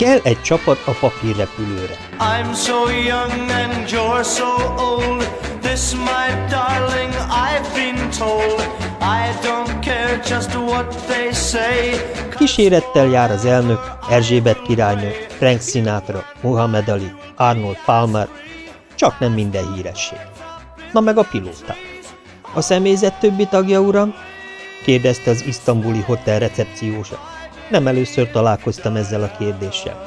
Kell egy csapat a papírrepülőre. I'm so young and you're so old. This, my darling, I've been told. I don't care just what they say. Kísérettel jár az elnök, Erzsébet királynő, Frank Sinatra, Muhammad Ali, Arnold Palmer, csak nem minden híresség. Na meg a pilóták. A személyzet többi tagja, uram? kérdezte az isztambuli hotel recepciósa. Nem először találkoztam ezzel a kérdéssel.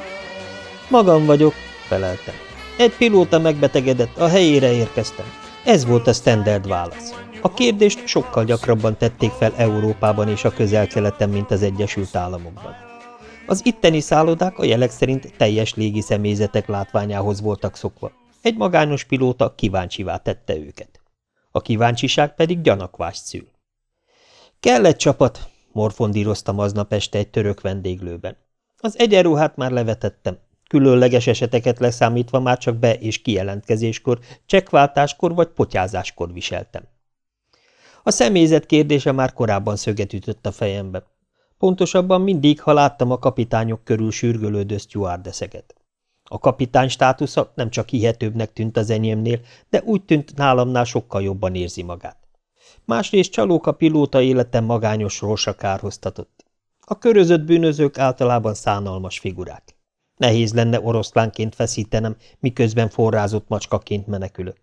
Magam vagyok, feleltem. Egy pilóta megbetegedett, a helyére érkeztem. Ez volt a standard válasz. A kérdést sokkal gyakrabban tették fel Európában és a közel-keleten, mint az Egyesült Államokban. Az itteni szállodák a jelek szerint teljes légi személyzetek látványához voltak szokva. Egy magányos pilóta kíváncsivá tette őket. A kíváncsiság pedig gyanakvást szül. Kell egy csapat, morfondíroztam aznap este egy török vendéglőben. Az egyenruhát már levetettem, különleges eseteket leszámítva már csak be- és kijelentkezéskor, csekkváltáskor vagy potyázáskor viseltem. A személyzet kérdése már korábban szöget ütött a fejembe. Pontosabban mindig, ha láttam a kapitányok körül sürgölődő stewardeszeket. A kapitány státusza nem csak hihetőbbnek tűnt az enyémnél, de úgy tűnt nálamnál sokkal jobban érzi magát. Másrészt csalóka pilóta életem magányos sorsa kárhoztatott. A körözött bűnözők általában szánalmas figurák. Nehéz lenne oroszlánként feszítenem, miközben forrázott macskaként menekülök.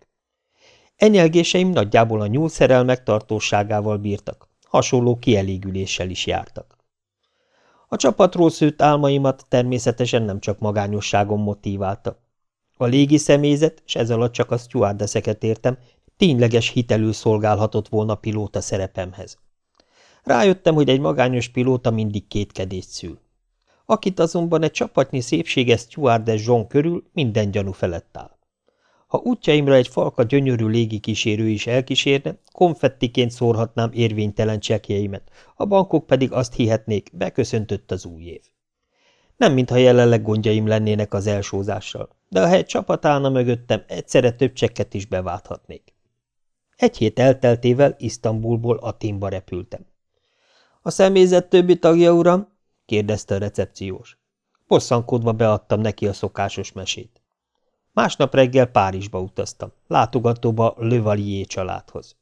Enyelgéseim nagyjából a nyúlszerelmek tartóságával bírtak, hasonló kielégüléssel is jártak. A csapatról szőtt álmaimat természetesen nem csak magányosságom motiválta. A légi személyzet, és ez alatt csak a stewardeszeket értem, tényleges hitelül szolgálhatott volna pilóta szerepemhez. Rájöttem, hogy egy magányos pilóta mindig kétkedést szül. Akit azonban egy csapatnyi szépséges stewardess John körül minden gyanú felett áll. Ha útjaimra egy falka gyönyörű légikísérő is elkísérne, konfettiként szórhatnám érvénytelen csekjeimet, a bankok pedig azt hihetnék, beköszöntött az új év. Nem mintha jelenleg gondjaim lennének az elsózással, de ha egy csapat állna mögöttem, egyszerre több csekket is beválthatnék. Egy hét elteltével Isztambulból Aténba repültem. – A személyzet többi tagja, uram? – kérdezte a recepciós. Bosszankodva beadtam neki a szokásos mesét. Másnap reggel Párizsba utaztam, látogatóba Levalier családhoz.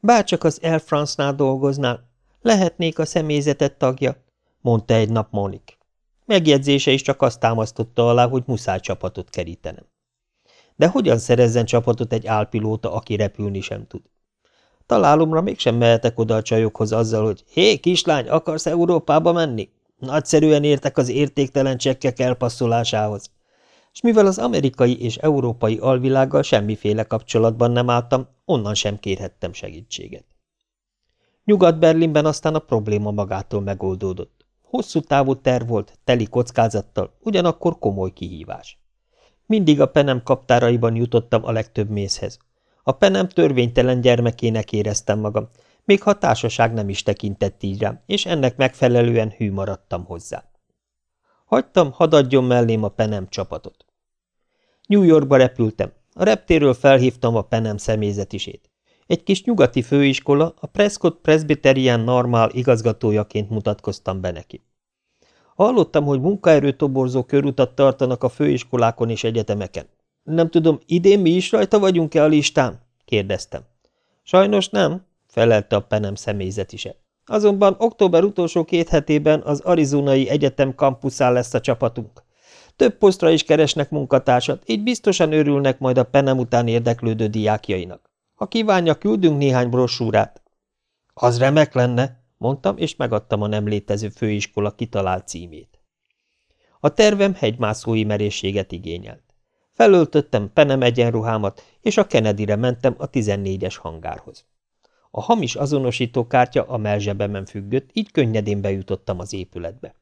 Bárcsak az Air France-nál dolgoznál, lehetnék a személyzetet tagja, mondta egy nap Monik. Megjegyzése is csak azt támasztotta alá, hogy muszáj csapatot kerítenem. De hogyan szerezzen csapatot egy álpilóta, aki repülni sem tud? Találomra mégsem mehetek oda a csajokhoz azzal, hogy hé, kislány, akarsz Európába menni? Nagyszerűen értek az értéktelen csekkek elpasszolásához. És mivel az amerikai és európai alvilággal semmiféle kapcsolatban nem álltam, onnan sem kérhettem segítséget. Nyugat-Berlinben aztán a probléma magától megoldódott. Hosszú távú terv volt, teli kockázattal, ugyanakkor komoly kihívás. Mindig a penem kaptáraiban jutottam a legtöbb mézhez. A penem törvénytelen gyermekének éreztem magam, még ha a társaság nem is tekintett így rám, és ennek megfelelően hű maradtam hozzá. Hagytam, hadd adjon mellém a penem csapatot. New Yorkba repültem. A reptéről felhívtam a penem személyzetisét. Egy kis nyugati főiskola, a Prescott Presbyterian Normal igazgatójaként mutatkoztam be neki. Hallottam, hogy munkaerőtoborzó körutat tartanak a főiskolákon és egyetemeken. Nem tudom, idén mi is rajta vagyunk-e a listán? kérdeztem. Sajnos nem, felelte a penem személyzetise. Azonban október utolsó két hetében az Arizonai Egyetem kampuszán lesz a csapatunk. Több posztra is keresnek munkatársat, így biztosan örülnek majd a penem után érdeklődő diákjainak. Ha kívánja, küldünk néhány brossúrát. Az remek lenne, mondtam, és megadtam a nem létező főiskola kitalált címét. A tervem hegymászói merészséget igényelt. Felöltöttem penem egyenruhámat, és a Kennedyre mentem a 14-es hangárhoz. A hamis azonosítókártya a melzsebemen függött, így könnyedén bejutottam az épületbe.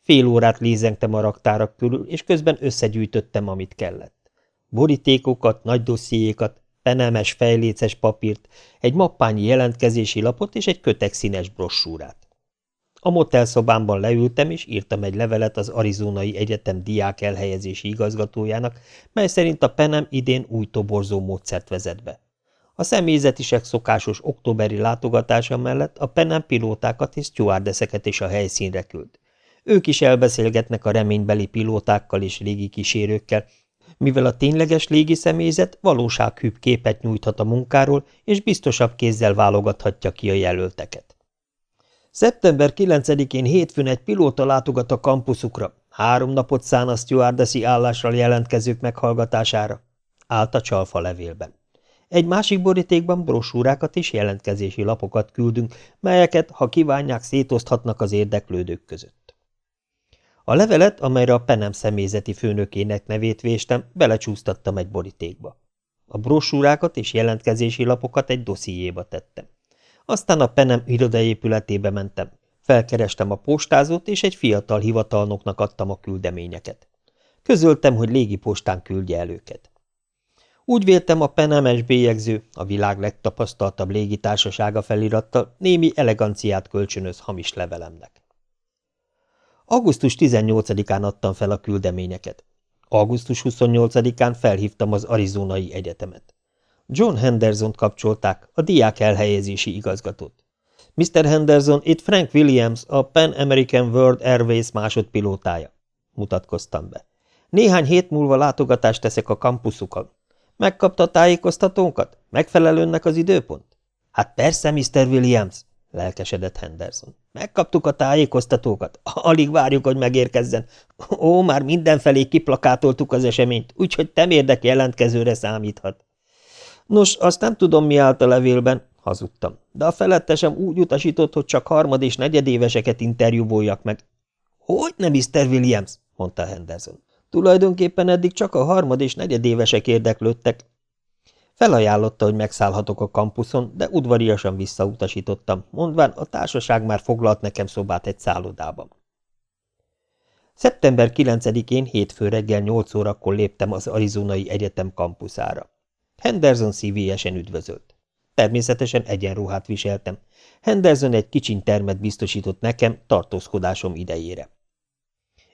Fél órát lézengtem a raktárak körül, és közben összegyűjtöttem, amit kellett. Borítékokat, nagy dossziékat, penemes fejléces papírt, egy mappányi jelentkezési lapot és egy kötek színes brossúrát. A motelszobámban leültem, és írtam egy levelet az Arizonai Egyetem diák elhelyezési igazgatójának, mely szerint a penem idén új toborzó módszert vezet be. A személyzetisek szokásos októberi látogatása mellett a penem pilótákat és stewardeszeket is a helyszínre küld. Ők is elbeszélgetnek a reménybeli pilótákkal és légikísérőkkel, mivel a tényleges légiszemélyzet valósághűbb képet nyújthat a munkáról, és biztosabb kézzel válogathatja ki a jelölteket. Szeptember 9-én hétfőn egy pilóta látogat a kampuszukra, három napot szán a stewardessi állásra jelentkezők meghallgatására, állt a csalfa levélben. Egy másik borítékban brosúrákat és jelentkezési lapokat küldünk, melyeket, ha kívánják, szétoszthatnak az érdeklődők között. A levelet, amelyre a penem személyzeti főnökének nevét véstem, belecsúsztattam egy borítékba. A brosúrákat és jelentkezési lapokat egy dossziéba tettem. Aztán a penem irodaépületébe mentem. Felkerestem a postázót, és egy fiatal hivatalnoknak adtam a küldeményeket. Közöltem, hogy légipostán küldje el őket. Úgy véltem a Penemes bélyegző, a világ legtapasztaltabb légitársasága felirattal némi eleganciát kölcsönöz hamis levelemnek. Augusztus 18-án adtam fel a küldeményeket. Augusztus 28-án felhívtam az Arizonai Egyetemet. John henderson kapcsolták, a diák elhelyezési igazgatót. Mr. Henderson, itt Frank Williams, a Pan American World Airways másodpilótája. Mutatkoztam be. Néhány hét múlva látogatást teszek a kampuszukon. Megkapta a tájékoztatónkat? Megfelelőnnek az időpont? Hát persze, Mr. Williams, lelkesedett Henderson. Megkaptuk a tájékoztatókat. Alig várjuk, hogy megérkezzen. Ó, már mindenfelé kiplakátoltuk az eseményt, úgyhogy temérdek jelentkezőre számíthat. Nos, azt nem tudom, mi állt a levélben, hazudtam, de a felettesem úgy utasított, hogy csak harmad és negyedéveseket interjúvoljak meg. Hogy nem, Mr. Williams? mondta Henderson. Tulajdonképpen eddig csak a harmad és negyedévesek érdeklődtek. Felajánlotta, hogy megszállhatok a kampuszon, de udvariasan visszautasítottam, mondván a társaság már foglalt nekem szobát egy szállodában. Szeptember 9-én hétfő reggel 8 órakor léptem az Arizonai Egyetem kampuszára. Henderson szívélyesen üdvözölt. Természetesen egyenruhát viseltem. Henderson egy kicsiny termet biztosított nekem tartózkodásom idejére.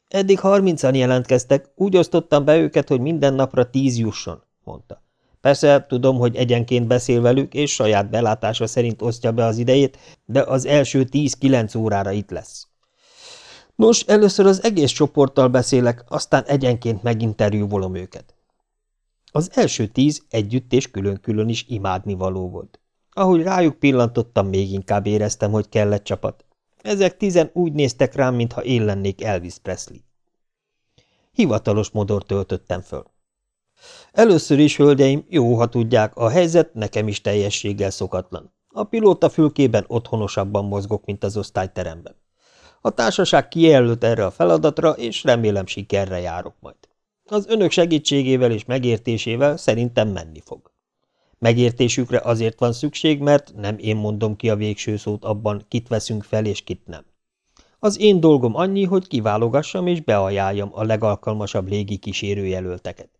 Eddig harmincan jelentkeztek, úgy osztottam be őket, hogy minden napra tíz jusson, mondta. Persze tudom, hogy egyenként beszél velük, és saját belátása szerint osztja be az idejét, de az első tíz-kilenc órára itt lesz. Nos, először az egész csoporttal beszélek, aztán egyenként meginterjúvolom őket. Az első tíz együtt és külön-külön is imádnivaló volt. Ahogy rájuk pillantottam, még inkább éreztem, hogy kellett csapat. Ezek tizen úgy néztek rám, mintha én lennék Elvis Presley. Hivatalos modort töltöttem föl. Először is, hölgyeim, jó, ha tudják, a helyzet nekem is teljességgel szokatlan. A pilóta fülkében otthonosabban mozgok, mint az osztályteremben. A társaság kijelölt erre a feladatra, és remélem sikerre járok majd. Az önök segítségével és megértésével szerintem menni fog. Megértésükre azért van szükség, mert nem én mondom ki a végső szót abban, kit veszünk fel és kit nem. Az én dolgom annyi, hogy kiválogassam és beajánljam a legalkalmasabb légi kísérőjelölteket.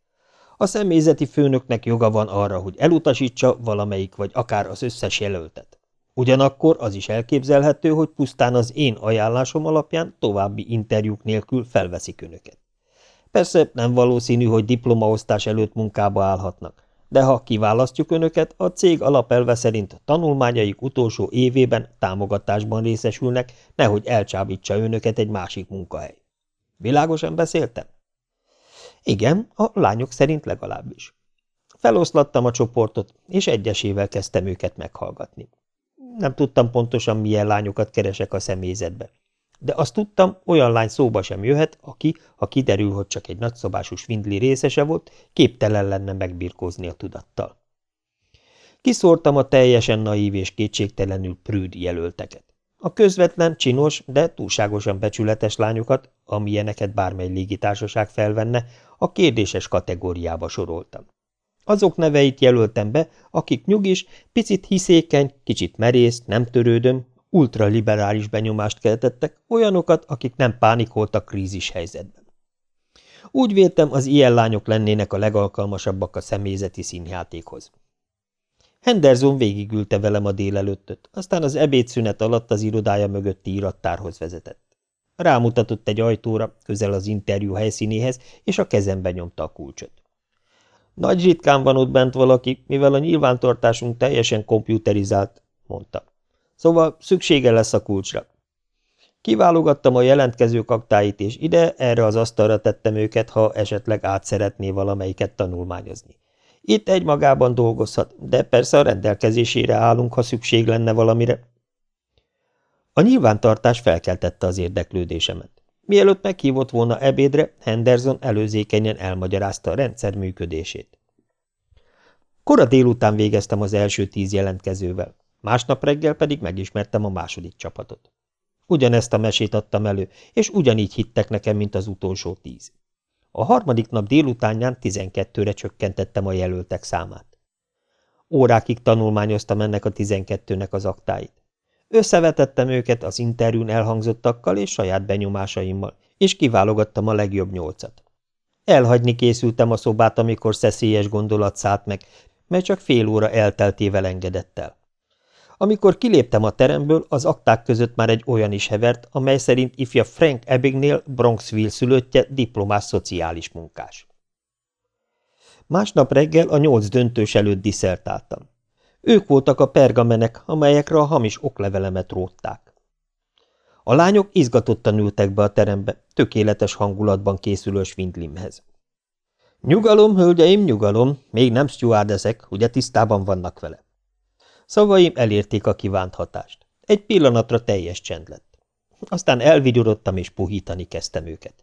A személyzeti főnöknek joga van arra, hogy elutasítsa valamelyik vagy akár az összes jelöltet. Ugyanakkor az is elképzelhető, hogy pusztán az én ajánlásom alapján további interjúk nélkül felveszik önöket. Persze nem valószínű, hogy diplomaosztás előtt munkába állhatnak, de ha kiválasztjuk önöket, a cég alapelve szerint tanulmányaik utolsó évében támogatásban részesülnek, nehogy elcsábítsa önöket egy másik munkahely. Világosan beszéltem? Igen, a lányok szerint legalábbis. Feloszlattam a csoportot, és egyesével kezdtem őket meghallgatni. Nem tudtam pontosan, milyen lányokat keresek a személyzetbe de azt tudtam, olyan lány szóba sem jöhet, aki, ha kiderül, hogy csak egy nagyszobású svindli részese volt, képtelen lenne megbirkózni a tudattal. Kiszórtam a teljesen naív és kétségtelenül prűd jelölteket. A közvetlen, csinos, de túlságosan becsületes lányokat, amilyeneket bármely légitársaság felvenne, a kérdéses kategóriába soroltam. Azok neveit jelöltem be, akik nyugis, picit hiszékeny, kicsit merész, nem törődöm, ultraliberális benyomást keltettek, olyanokat, akik nem pánikoltak krízis helyzetben. Úgy véltem, az ilyen lányok lennének a legalkalmasabbak a személyzeti színjátékhoz. Henderson végigülte velem a délelőttöt, aztán az ebédszünet alatt az irodája mögötti irattárhoz vezetett. Rámutatott egy ajtóra, közel az interjú helyszínéhez, és a kezembe nyomta a kulcsot. Nagy ritkán van ott bent valaki, mivel a nyilvántartásunk teljesen komputerizált, mondta. Szóval szüksége lesz a kulcsra. Kiválogattam a jelentkezők aktáit, és ide, erre az asztalra tettem őket, ha esetleg át szeretné valamelyiket tanulmányozni. Itt egymagában dolgozhat, de persze a rendelkezésére állunk, ha szükség lenne valamire. A nyilvántartás felkeltette az érdeklődésemet. Mielőtt meghívott volna ebédre, Henderson előzékenyen elmagyarázta a rendszer működését. Kora délután végeztem az első tíz jelentkezővel, másnap reggel pedig megismertem a második csapatot. Ugyanezt a mesét adtam elő, és ugyanígy hittek nekem, mint az utolsó tíz. A harmadik nap délutánján tizenkettőre csökkentettem a jelöltek számát. Órákig tanulmányoztam ennek a tizenkettőnek az aktáit. Összevetettem őket az interjún elhangzottakkal és saját benyomásaimmal, és kiválogattam a legjobb nyolcat. Elhagyni készültem a szobát, amikor szeszélyes gondolat szállt meg, mert csak fél óra elteltével engedett el. Amikor kiléptem a teremből, az akták között már egy olyan is hevert, amely szerint ifja Frank Ebbingnél Bronxville szülöttje diplomás szociális munkás. Másnap reggel a nyolc döntős előtt diszertáltam. Ők voltak a pergamenek, amelyekre a hamis oklevelemet rótták. A lányok izgatottan ültek be a terembe, tökéletes hangulatban készülő Svindlimhez. Nyugalom, hölgyeim, nyugalom, még nem stewardesek, ugye tisztában vannak vele. Szavaim elérték a kívánt hatást. Egy pillanatra teljes csend lett. Aztán elvigyorodtam és puhítani kezdtem őket.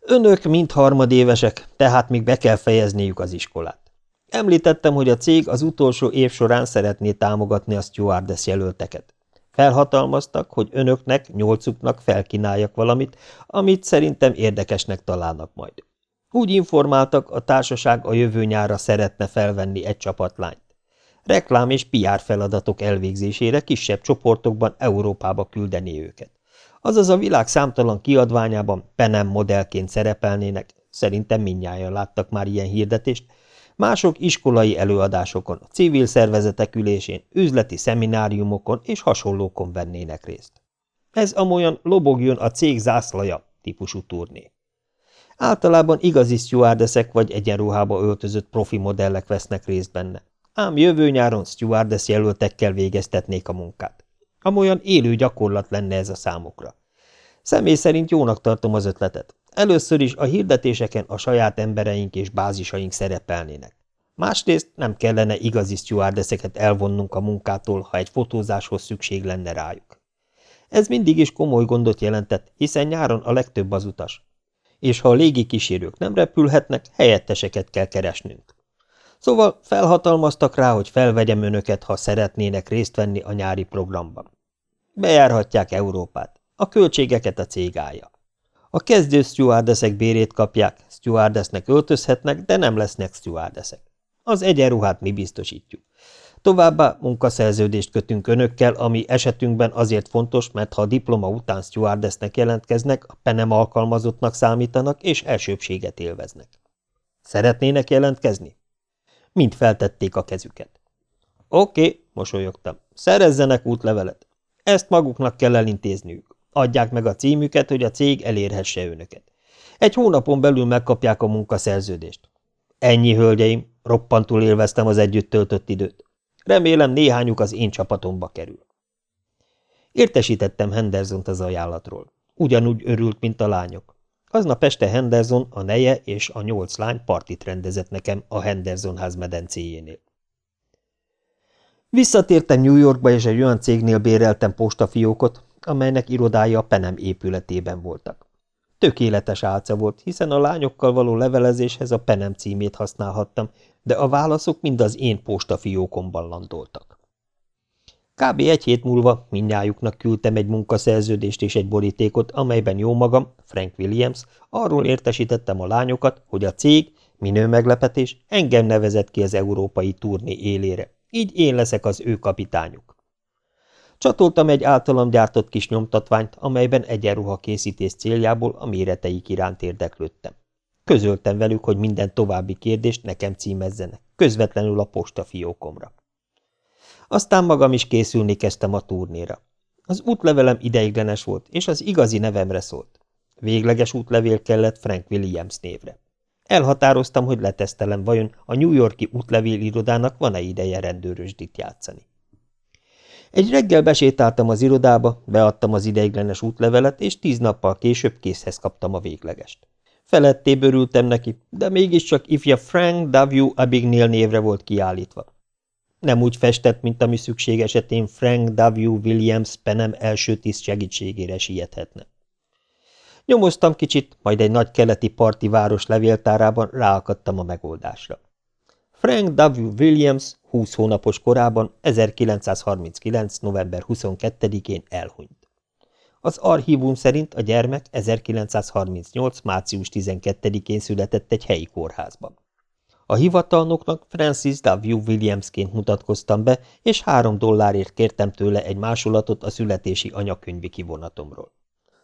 Önök mind harmadévesek, tehát még be kell fejezniük az iskolát. Említettem, hogy a cég az utolsó év során szeretné támogatni a stewardess jelölteket. Felhatalmaztak, hogy önöknek, nyolcuknak felkínáljak valamit, amit szerintem érdekesnek találnak majd. Úgy informáltak, a társaság a jövő nyára szeretne felvenni egy csapatlányt. Reklám és PR feladatok elvégzésére kisebb csoportokban Európába küldeni őket. Azaz a világ számtalan kiadványában Penem modellként szerepelnének, szerintem mindnyájan láttak már ilyen hirdetést, mások iskolai előadásokon, civil szervezetek ülésén, üzleti szemináriumokon és hasonlókon vennének részt. Ez amolyan lobogjon a cég zászlaja típusú turné. Általában igazi stewardeszek vagy egyenruhába öltözött profi modellek vesznek részt benne, ám jövő nyáron stewardess jelöltekkel végeztetnék a munkát. Amolyan élő gyakorlat lenne ez a számukra. Személy szerint jónak tartom az ötletet. Először is a hirdetéseken a saját embereink és bázisaink szerepelnének. Másrészt nem kellene igazi stewardesseket elvonnunk a munkától, ha egy fotózáshoz szükség lenne rájuk. Ez mindig is komoly gondot jelentett, hiszen nyáron a legtöbb az utas. És ha a légi kísérők nem repülhetnek, helyetteseket kell keresnünk. Szóval felhatalmaztak rá, hogy felvegyem önöket, ha szeretnének részt venni a nyári programban. Bejárhatják Európát. A költségeket a cég állja. A kezdő stewardeszek bérét kapják, stewardessnek öltözhetnek, de nem lesznek stewardeszek. Az egyenruhát mi biztosítjuk. Továbbá munkaszerződést kötünk önökkel, ami esetünkben azért fontos, mert ha a diploma után stewardessnek jelentkeznek, a penem alkalmazottnak számítanak, és elsőbséget élveznek. Szeretnének jelentkezni? Mind feltették a kezüket. Oké, okay, mosolyogtam. Szerezzenek útlevelet. Ezt maguknak kell elintézniük. Adják meg a címüket, hogy a cég elérhesse önöket. Egy hónapon belül megkapják a munkaszerződést. Ennyi, hölgyeim, roppantul élveztem az együtt töltött időt. Remélem néhányuk az én csapatomba kerül. Értesítettem Hendersont az ajánlatról. Ugyanúgy örült, mint a lányok. Aznap este Henderson, a neje és a nyolc lány partit rendezett nekem a Henderson ház medencéjénél. Visszatértem New Yorkba, és egy olyan cégnél béreltem postafiókot, amelynek irodája a Penem épületében voltak. Tökéletes álca volt, hiszen a lányokkal való levelezéshez a Penem címét használhattam, de a válaszok mind az én postafiókomban landoltak. Kb. egy hét múlva mindnyájuknak küldtem egy munkaszerződést és egy borítékot, amelyben jó magam, Frank Williams, arról értesítettem a lányokat, hogy a cég, minő meglepetés, engem nevezett ki az európai turné élére, így én leszek az ő kapitányuk. Csatoltam egy általam gyártott kis nyomtatványt, amelyben egyenruha készítés céljából a méreteik iránt érdeklődtem. Közöltem velük, hogy minden további kérdést nekem címezzenek, közvetlenül a postafiókomra. Aztán magam is készülni kezdtem a turnéra. Az útlevelem ideiglenes volt, és az igazi nevemre szólt. Végleges útlevél kellett Frank Williams névre. Elhatároztam, hogy letesztelem, vajon a New Yorki útlevél irodának van-e ideje rendőrösdit játszani. Egy reggel besétáltam az irodába, beadtam az ideiglenes útlevelet, és tíz nappal később készhez kaptam a véglegest. Feletté örültem neki, de mégiscsak ifja Frank W. Abignale névre volt kiállítva. Nem úgy festett, mint ami szükség esetén Frank W. Williams penem első tiszt segítségére siethetne. Nyomoztam kicsit, majd egy nagy keleti parti város levéltárában ráakadtam a megoldásra. Frank W. Williams 20 hónapos korában 1939. november 22-én elhunyt. Az archívum szerint a gyermek 1938. március 12-én született egy helyi kórházban. A hivatalnoknak Francis W. Williamsként mutatkoztam be, és három dollárért kértem tőle egy másolatot a születési anyakönyvi kivonatomról.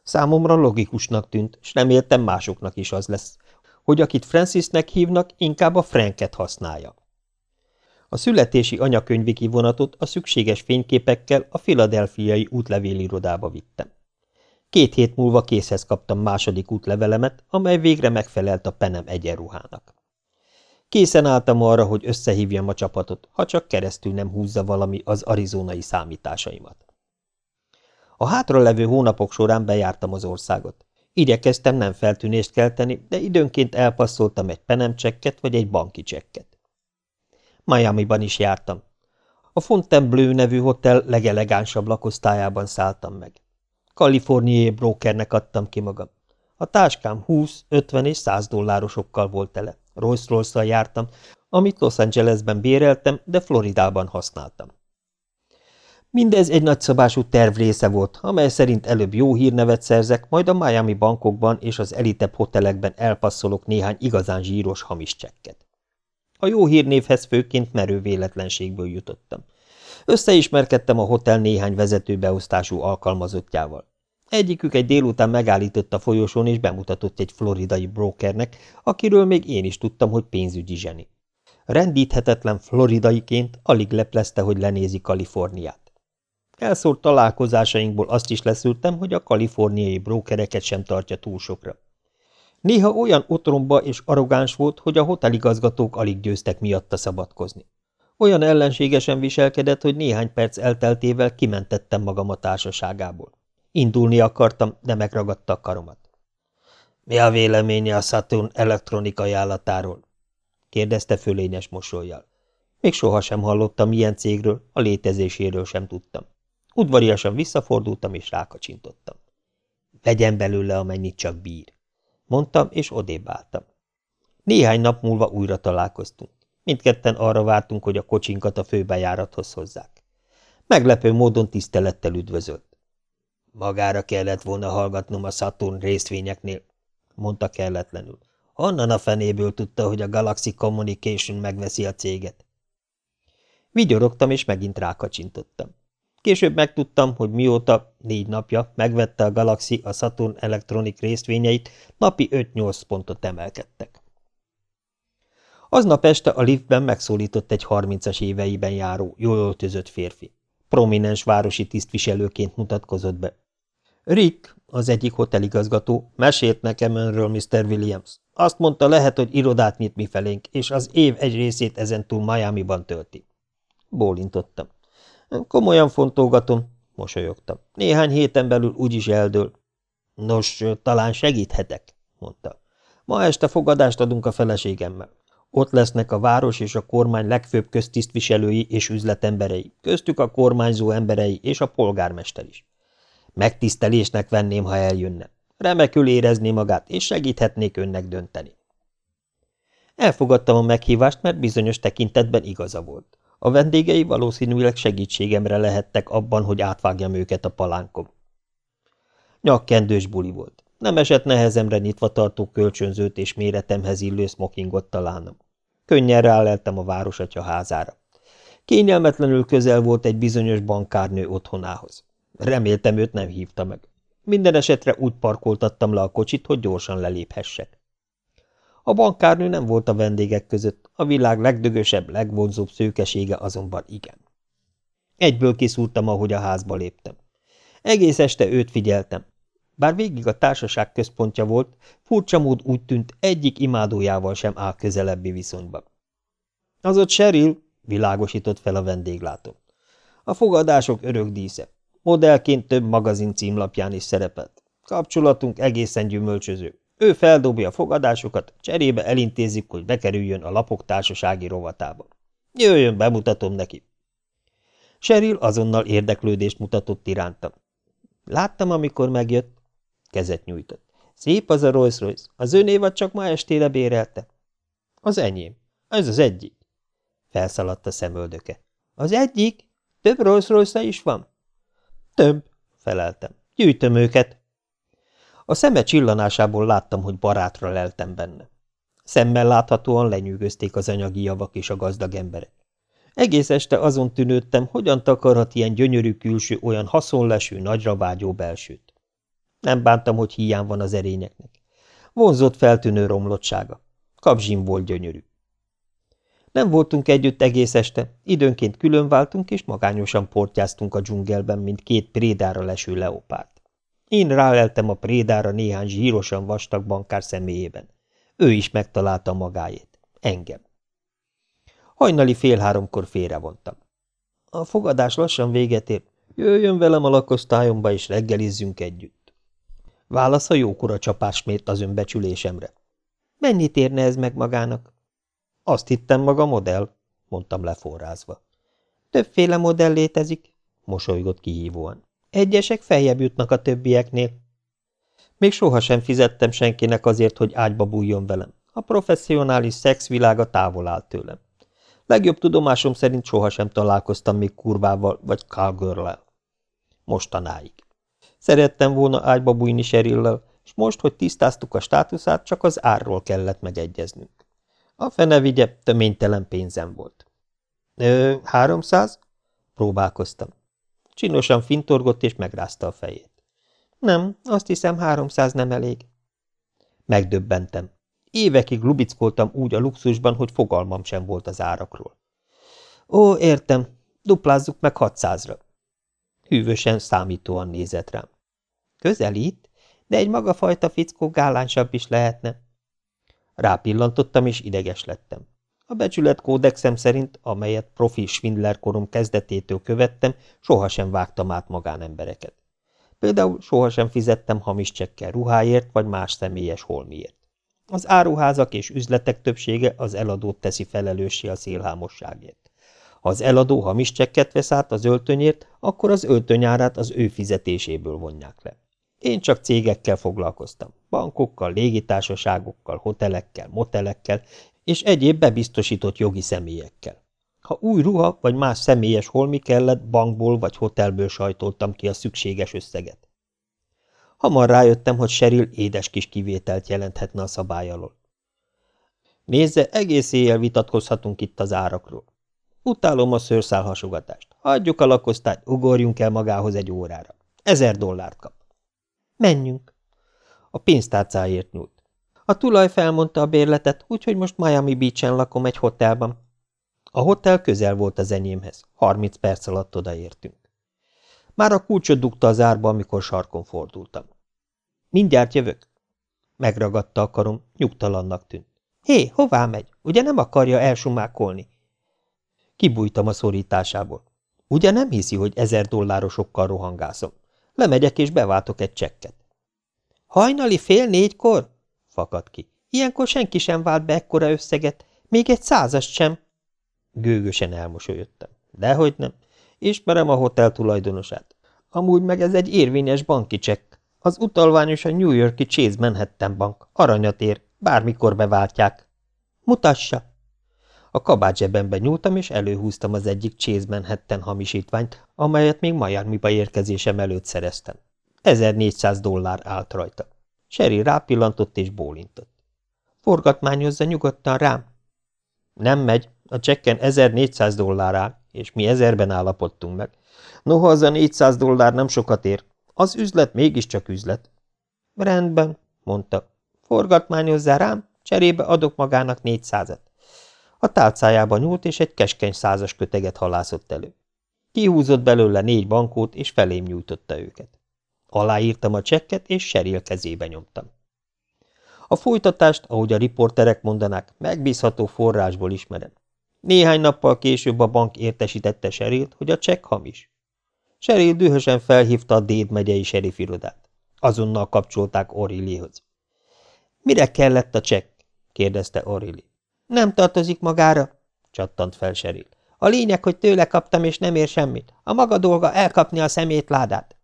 Számomra logikusnak tűnt, s reméltem másoknak is az lesz, hogy akit Francisnek hívnak, inkább a Franket használja. A születési anyakönyvi kivonatot a szükséges fényképekkel a filadelfiai útlevélirodába vittem. Két hét múlva készhez kaptam második útlevelemet, amely végre megfelelt a penem egyenruhának. Készen álltam arra, hogy összehívjam a csapatot, ha csak keresztül nem húzza valami az arizonai számításaimat. A hátralevő hónapok során bejártam az országot. Igyekeztem nem feltűnést kelteni, de időnként elpasszoltam egy penemcsekket vagy egy banki csekket. Miami-ban is jártam. A Fontainebleau nevű hotel legelegánsabb lakosztályában szálltam meg. Kaliforniai brokernek adtam ki magam. A táskám 20, 50 és 100 dollárosokkal volt tele. rolls jártam, amit Los Angelesben béreltem, de Floridában használtam. Mindez egy nagyszabású terv része volt, amely szerint előbb jó hírnevet szerzek, majd a Miami bankokban és az elitebb hotelekben elpasszolok néhány igazán zsíros hamis csekket. A jó hírnévhez főként merő véletlenségből jutottam. Összeismerkedtem a hotel néhány vezetőbeosztású alkalmazottjával. Egyikük egy délután megállított a folyosón és bemutatott egy floridai brokernek, akiről még én is tudtam, hogy pénzügyi zseni. Rendíthetetlen floridaiként alig leplezte, hogy lenézi Kaliforniát. Elszórt találkozásainkból azt is leszűrtem, hogy a kaliforniai brókereket sem tartja túl sokra. Néha olyan otromba és arrogáns volt, hogy a hoteligazgatók alig győztek miatta szabadkozni. Olyan ellenségesen viselkedett, hogy néhány perc elteltével kimentettem magam a társaságából. Indulni akartam, de megragadta a karomat. – Mi a véleménye a Saturn elektronikai állatáról? – kérdezte fölényes mosolyjal. Még sohasem hallottam ilyen cégről, a létezéséről sem tudtam. Udvariasan visszafordultam és rákacsintottam. Vegyen belőle, amennyit csak bír mondtam, és odébb álltam. Néhány nap múlva újra találkoztunk. Mindketten arra vártunk, hogy a kocsinkat a főbejárathoz hozzák. Meglepő módon tisztelettel üdvözölt. Magára kellett volna hallgatnom a Saturn részvényeknél, mondta kelletlenül. Honnan a fenéből tudta, hogy a Galaxy Communication megveszi a céget? Vigyorogtam, és megint rákacsintottam. Később megtudtam, hogy mióta, négy napja, megvette a Galaxy a Saturn Electronic részvényeit, napi 5-8 pontot emelkedtek. Aznap este a liftben megszólított egy 30-as éveiben járó, jól öltözött férfi. Prominens városi tisztviselőként mutatkozott be. Rick, az egyik hoteligazgató, mesélt nekem önről, Mr. Williams. Azt mondta, lehet, hogy irodát nyit mifelénk, és az év egy részét ezentúl Miami-ban tölti. Bólintottam. Komolyan fontolgatom, mosolyogtam. Néhány héten belül úgyis eldől. Nos, talán segíthetek, mondta. Ma este fogadást adunk a feleségemmel. Ott lesznek a város és a kormány legfőbb köztisztviselői és üzletemberei, köztük a kormányzó emberei és a polgármester is. Megtisztelésnek venném, ha eljönne. Remekül érezné magát, és segíthetnék önnek dönteni. Elfogadtam a meghívást, mert bizonyos tekintetben igaza volt. A vendégei valószínűleg segítségemre lehettek abban, hogy átvágjam őket a palánkom. Nyakkendős buli volt. Nem esett nehezemre nyitva tartó kölcsönzőt és méretemhez illő smokingot találnom. Könnyen ráleltem a városatya házára. Kényelmetlenül közel volt egy bizonyos bankárnő otthonához. Reméltem őt nem hívta meg. Minden esetre úgy parkoltattam le a kocsit, hogy gyorsan leléphessek. A bankárnő nem volt a vendégek között, a világ legdögösebb, legvonzóbb szőkesége azonban igen. Egyből kiszúrtam, ahogy a házba léptem. Egész este őt figyeltem. Bár végig a társaság központja volt, furcsa mód úgy tűnt, egyik imádójával sem áll közelebbi viszonyban. Az ott Cheryl, világosított fel a vendéglátó. A fogadások örök dísze. Modellként több magazin címlapján is szerepelt. Kapcsolatunk egészen gyümölcsöző. Ő feldobja a fogadásokat, cserébe elintézik, hogy bekerüljön a lapok társasági rovatába. Jöjjön, bemutatom neki. Cheryl azonnal érdeklődést mutatott irántam. Láttam, amikor megjött. Kezet nyújtott. Szép az a Rolls Royce. Az öné vagy csak ma estére bérelte? Az enyém. Ez az egyik. Felszaladt a szemöldöke. Az egyik? Több Rolls Royce is van? Több, feleltem. Gyűjtöm őket. A szeme csillanásából láttam, hogy barátra leltem benne. Szemmel láthatóan lenyűgözték az anyagi javak és a gazdag emberek. Egész este azon tűnődtem, hogyan takarhat ilyen gyönyörű külső olyan haszonleső, nagyra vágyó belsőt. Nem bántam, hogy hiány van az erényeknek. Vonzott feltűnő romlottsága. Kapzsim volt gyönyörű. Nem voltunk együtt egész este, időnként külön váltunk, és magányosan portyáztunk a dzsungelben, mint két prédára leső leopárt. Én ráleltem a prédára néhány zsírosan vastag bankár személyében. Ő is megtalálta magáét. Engem. Hajnali fél háromkor félrevontam. A fogadás lassan véget ér. Jöjjön velem a lakosztályomba, és reggelizzünk együtt. Válasz a jókora csapás mért az önbecsülésemre. Mennyit érne ez meg magának? Azt hittem maga modell, mondtam leforrázva. Többféle modell létezik, mosolygott kihívóan. Egyesek feljebb jutnak a többieknél. Még sohasem fizettem senkinek azért, hogy ágyba bújjon velem. A professzionális szexvilága távol áll tőlem. Legjobb tudomásom szerint sohasem találkoztam még kurvával vagy cowgirl Mostanáig. Szerettem volna ágyba bújni Serillel, és most, hogy tisztáztuk a státuszát, csak az árról kellett megegyeznünk. A fene vigye, töménytelen pénzem volt. Ö, háromszáz? Próbálkoztam. Csinosan fintorgott és megrázta a fejét. Nem, azt hiszem háromszáz nem elég. Megdöbbentem. Évekig lubickoltam úgy a luxusban, hogy fogalmam sem volt az árakról. Ó, értem, duplázzuk meg hatszázra. Hűvösen számítóan nézett rám. Közelít, de egy maga fajta fickó gálánsabb is lehetne. Rápillantottam, és ideges lettem. A becsület kódexem szerint, amelyet profi Schwindler korom kezdetétől követtem, sohasem vágtam át magánembereket. Például sohasem fizettem hamis csekkel ruháért vagy más személyes holmiért. Az áruházak és üzletek többsége az eladót teszi felelőssé a szélhámosságért. Ha az eladó hamis csekket vesz át az öltönyért, akkor az öltönyárát az ő fizetéséből vonják le. Én csak cégekkel foglalkoztam, bankokkal, légitársaságokkal, hotelekkel, motelekkel és egyéb bebiztosított jogi személyekkel. Ha új ruha vagy más személyes holmi kellett, bankból vagy hotelből sajtoltam ki a szükséges összeget. Hamar rájöttem, hogy Seril édes kis kivételt jelenthetne a szabály alól. Nézze, egész éjjel vitatkozhatunk itt az árakról. Utálom a szőrszálhasogatást. Hagyjuk a lakosztályt, ugorjunk el magához egy órára. Ezer dollárt kap. Menjünk. A pénztárcáért nyúlt. A tulaj felmondta a bérletet, úgyhogy most Miami Beach-en lakom egy hotelban. A hotel közel volt az enyémhez. Harminc perc alatt odaértünk. Már a kulcsot dugta az árba, amikor sarkon fordultam. Mindjárt jövök. Megragadta a karom, nyugtalannak tűnt. Hé, hová megy? Ugye nem akarja elsumákolni? Kibújtam a szorításából. Ugye nem hiszi, hogy ezer dollárosokkal rohangászom? Lemegyek és beváltok egy csekket. Hajnali fél négykor? Fakad ki. Ilyenkor senki sem vált be ekkora összeget, még egy százast sem. Gőgösen elmosolyodtam. Dehogy nem. Ismerem a hotel tulajdonosát. Amúgy meg ez egy érvényes banki csekk. Az utalványos a New Yorki Chase Manhattan Bank. Aranyat ér. Bármikor beváltják. Mutassa! A kabát zsebembe nyúltam, és előhúztam az egyik Chase Manhattan hamisítványt, amelyet még Miami-ba érkezésem előtt szereztem. 1400 dollár állt rajta. Seri rápillantott és bólintott. Forgatmányozza nyugodtan rám. Nem megy, a csekken 1400 dollár áll, és mi ezerben állapodtunk meg. Noha az a 400 dollár nem sokat ér, az üzlet mégiscsak üzlet. Rendben, mondta. Forgatmányozza rám, cserébe adok magának 400-et. A tálcájába nyúlt, és egy keskeny százas köteget halászott elő. Kihúzott belőle négy bankót, és felém nyújtotta őket. Aláírtam a csekket, és Seril kezébe nyomtam. A folytatást, ahogy a riporterek mondanák, megbízható forrásból ismerem. Néhány nappal később a bank értesítette Serilt, hogy a csekk hamis. Seril dühösen felhívta a Déd megyei serifirodát. Azonnal kapcsolták Orillihoz. – Mire kellett a csekk? – kérdezte Orilli. – Nem tartozik magára – csattant fel Seril. – A lényeg, hogy tőle kaptam, és nem ér semmit. A maga dolga elkapni a szemétládát. –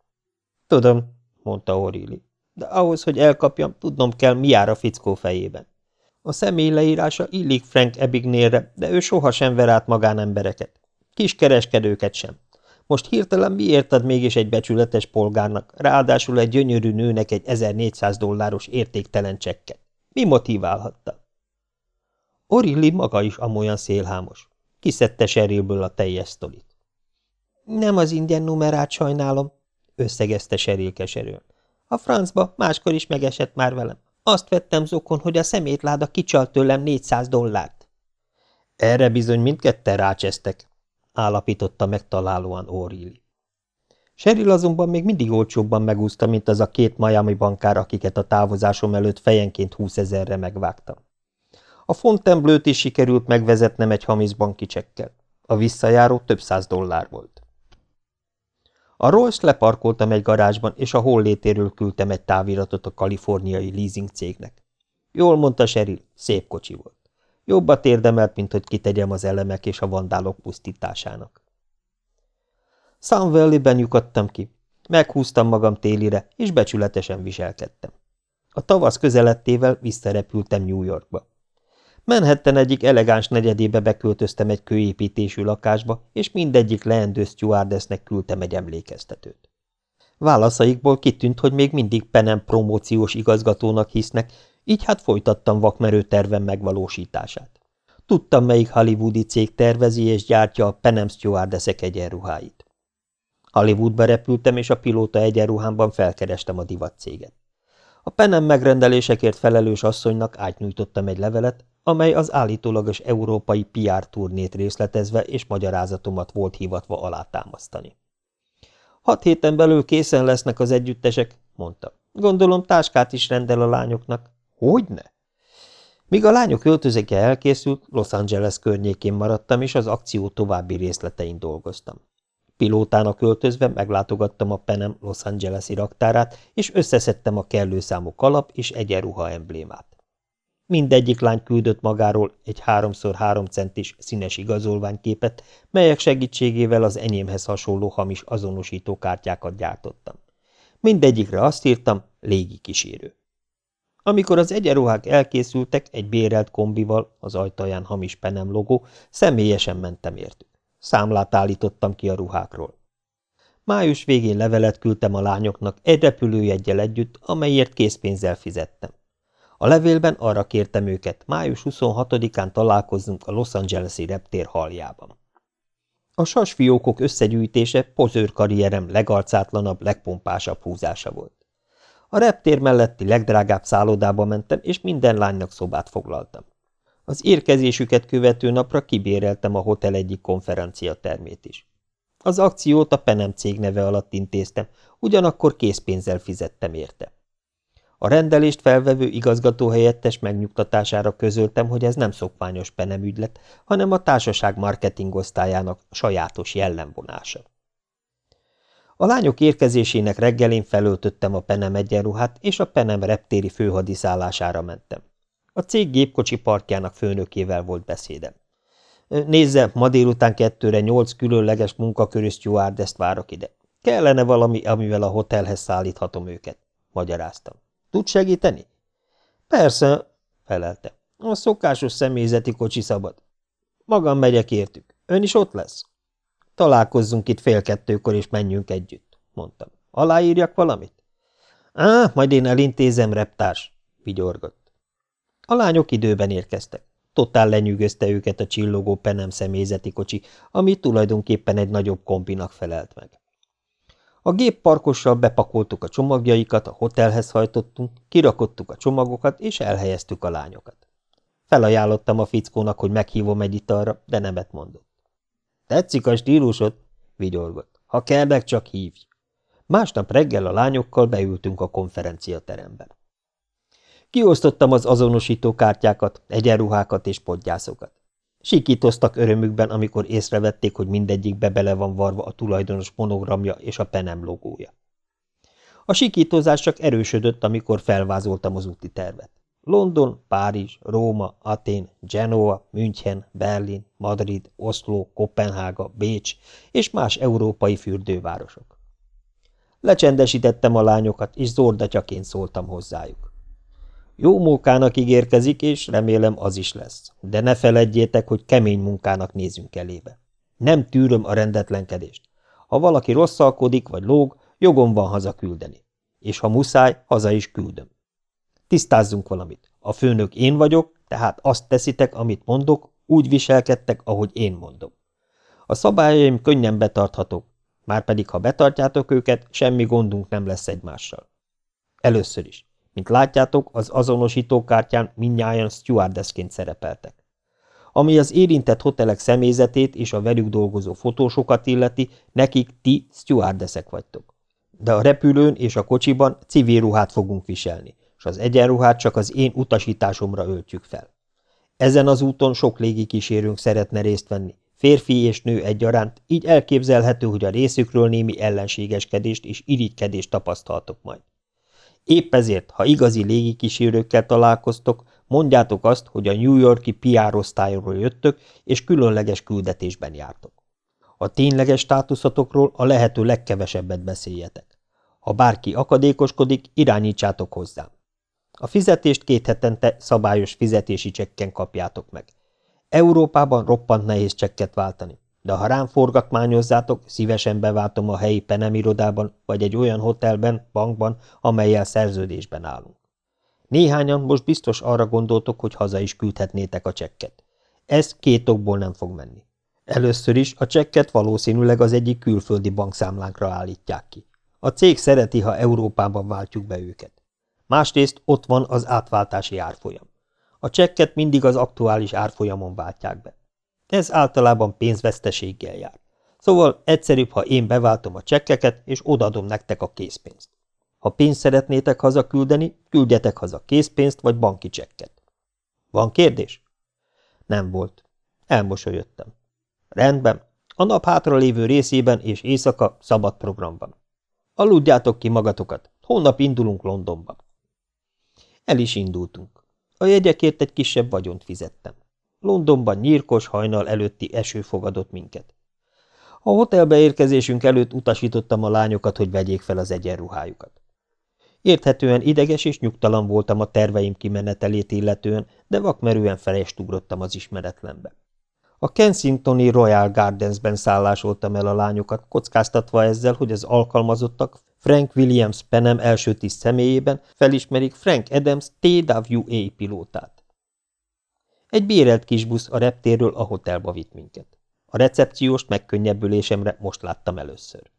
Tudom – mondta Orilli. – De ahhoz, hogy elkapjam, tudnom kell, mi jár a fickó fejében. A személy leírása illik Frank Ebignélre, de ő sohasem ver át magánembereket. Kiskereskedőket sem. Most hirtelen miért ad mégis egy becsületes polgárnak, ráadásul egy gyönyörű nőnek egy 1400 dolláros értéktelen csekket? Mi motiválhatta? Orilli maga is amolyan szélhámos. Kiszedte Sherilből a teljes sztolit. Nem az ingyen numerát sajnálom, összegezte Sheryl keserűen. A francba máskor is megesett már velem. Azt vettem zokon, hogy a szemétláda kicsalt tőlem 400 dollárt. Erre bizony mindketten rácsesztek, állapította meg találóan O'Reilly. Sheryl azonban még mindig olcsóbban megúszta, mint az a két Miami bankár, akiket a távozásom előtt fejenként 20 ezerre megvágtam. A Fontainebleau-t is sikerült megvezetnem egy hamis banki csekkel. A visszajáró több száz dollár volt. A Rolls leparkoltam egy garázsban, és a hollétéről küldtem egy táviratot a kaliforniai leasing cégnek. Jól mondta Sheryl, szép kocsi volt. Jobbat érdemelt, mint hogy kitegyem az elemek és a vandálok pusztításának. Sun Valley-ben lyukadtam ki. Meghúztam magam télire, és becsületesen viselkedtem. A tavasz közelettével visszarepültem New Yorkba. Manhattan egyik elegáns negyedébe beköltöztem egy kőépítésű lakásba, és mindegyik leendő stewardessnek küldtem egy emlékeztetőt. Válaszaikból kitűnt, hogy még mindig Penem promóciós igazgatónak hisznek, így hát folytattam vakmerő tervem megvalósítását. Tudtam, melyik hollywoodi cég tervezi és gyártja a Penem stewardessek egyenruháit. Hollywoodba repültem, és a pilóta egyenruhámban felkerestem a divatcéget. A Penem megrendelésekért felelős asszonynak átnyújtottam egy levelet, amely az állítólagos európai PR turnét részletezve és magyarázatomat volt hivatva alátámasztani. Hat héten belül készen lesznek az együttesek, mondta. Gondolom táskát is rendel a lányoknak. Hogyne? Míg a lányok öltözéke elkészült, Los Angeles környékén maradtam, és az akció további részletein dolgoztam. Pilótának öltözve meglátogattam a Penem Los Angeles-i raktárát, és összeszedtem a kellő számú kalap és egyenruha emblémát. Mindegyik lány küldött magáról egy 3x3 centis színes igazolványképet, melyek segítségével az enyémhez hasonló hamis azonosítókártyákat gyártottam. Mindegyikre azt írtam, légi kísérő. Amikor az egyenruhák elkészültek, egy bérelt kombival, az ajtaján hamis penem logó, személyesen mentem értük. Számlát állítottam ki a ruhákról. Május végén levelet küldtem a lányoknak egy repülőjeggyel együtt, amelyért készpénzzel fizettem. A levélben arra kértem őket, május 26-án találkozzunk a Los Angeles-i reptér haljában. A sasfiókok összegyűjtése pozőr karrierem legarcátlanabb, legpompásabb húzása volt. A reptér melletti legdrágább szállodába mentem, és minden lánynak szobát foglaltam. Az érkezésüket követő napra kibéreltem a hotel egyik konferencia termét is. Az akciót a Penem cég neve alatt intéztem, ugyanakkor készpénzzel fizettem érte. A rendelést felvevő igazgatóhelyettes megnyugtatására közöltem, hogy ez nem szokványos Penem ügylet, hanem a társaság marketingosztályának sajátos jellemvonása. A lányok érkezésének reggelén felöltöttem a Penem egyenruhát, és a Penem reptéri főhadiszállására mentem. A cég gépkocsi parkjának főnökével volt beszédem. Nézze, ma délután kettőre nyolc különleges munkakörű ezt várok ide. Kellene valami, amivel a hotelhez szállíthatom őket, magyaráztam. Tud segíteni? Persze, felelte. A szokásos személyzeti kocsi szabad. Magam megyek értük. Ön is ott lesz? Találkozzunk itt fél kettőkor, és menjünk együtt, mondtam. Aláírjak valamit? Á, majd én elintézem, reptárs, vigyorgott. A lányok időben érkeztek. Totál lenyűgözte őket a csillogó penem személyzeti kocsi, ami tulajdonképpen egy nagyobb kombinak felelt meg. A gépparkossal bepakoltuk a csomagjaikat, a hotelhez hajtottunk, kirakottuk a csomagokat, és elhelyeztük a lányokat. Felajánlottam a fickónak, hogy meghívom egy italra, de nemet mondott. Tetszik a stílusod? vigyorgott. Ha kell, csak hívj. Másnap reggel a lányokkal beültünk a konferenciaterembe. Kiosztottam az azonosító kártyákat, egyenruhákat és podgyászokat. Sikítoztak örömükben, amikor észrevették, hogy mindegyikbe bele van varva a tulajdonos monogramja és a penem logója. A sikítozás csak erősödött, amikor felvázoltam az úti tervet. London, Párizs, Róma, Atén, Genoa, München, Berlin, Madrid, Oszló, Kopenhága, Bécs és más európai fürdővárosok. Lecsendesítettem a lányokat, és zordatyaként szóltam hozzájuk. Jó mókának ígérkezik, és remélem az is lesz. De ne feledjétek, hogy kemény munkának nézünk elébe. Nem tűröm a rendetlenkedést. Ha valaki rosszalkodik vagy lóg, jogom van hazaküldeni. És ha muszáj, haza is küldöm. Tisztázzunk valamit. A főnök én vagyok, tehát azt teszitek, amit mondok, úgy viselkedtek, ahogy én mondom. A szabályaim könnyen betarthatók, márpedig ha betartjátok őket, semmi gondunk nem lesz egymással. Először is. Mint látjátok, az azonosítókártyán mindnyájan stewardessként szerepeltek. Ami az érintett hotelek személyzetét és a velük dolgozó fotósokat illeti, nekik ti stewardessek vagytok. De a repülőn és a kocsiban civil ruhát fogunk viselni, és az egyenruhát csak az én utasításomra öltjük fel. Ezen az úton sok légikísérőnk szeretne részt venni, férfi és nő egyaránt, így elképzelhető, hogy a részükről némi ellenségeskedést és irigykedést tapasztaltok majd. Épp ezért, ha igazi légikísérőkkel találkoztok, mondjátok azt, hogy a New Yorki PR osztályról jöttök, és különleges küldetésben jártok. A tényleges státuszatokról a lehető legkevesebbet beszéljetek. Ha bárki akadékoskodik, irányítsátok hozzám. A fizetést két hetente szabályos fizetési csekken kapjátok meg. Európában roppant nehéz csekket váltani de ha rám forgatmányozzátok, szívesen beváltom a helyi penemirodában, vagy egy olyan hotelben, bankban, amelyel szerződésben állunk. Néhányan most biztos arra gondoltok, hogy haza is küldhetnétek a csekket. Ez két okból nem fog menni. Először is a csekket valószínűleg az egyik külföldi bankszámlánkra állítják ki. A cég szereti, ha Európában váltjuk be őket. Másrészt ott van az átváltási árfolyam. A csekket mindig az aktuális árfolyamon váltják be. Ez általában pénzveszteséggel jár. Szóval egyszerűbb, ha én beváltom a csekkeket, és odaadom nektek a készpénzt. Ha pénzt szeretnétek hazaküldeni, küldjetek haza készpénzt vagy banki csekket. Van kérdés? Nem volt. Elmosolyodtam. Rendben. A nap hátra lévő részében és éjszaka szabad programban. Aludjátok ki magatokat. Holnap indulunk Londonba. El is indultunk. A jegyekért egy kisebb vagyont fizettem. Londonban nyírkos hajnal előtti eső fogadott minket. A hotelbe érkezésünk előtt utasítottam a lányokat, hogy vegyék fel az egyenruhájukat. Érthetően ideges és nyugtalan voltam a terveim kimenetelét illetően, de vakmerően felest ugrottam az ismeretlenbe. A Kensingtoni Royal Gardensben szállásoltam el a lányokat, kockáztatva ezzel, hogy az alkalmazottak Frank Williams Penem első tiszt személyében felismerik Frank Adams TWA pilótát. Egy bérelt kis busz a reptérről a hotelba vitt minket. A recepcióst megkönnyebbülésemre most láttam először.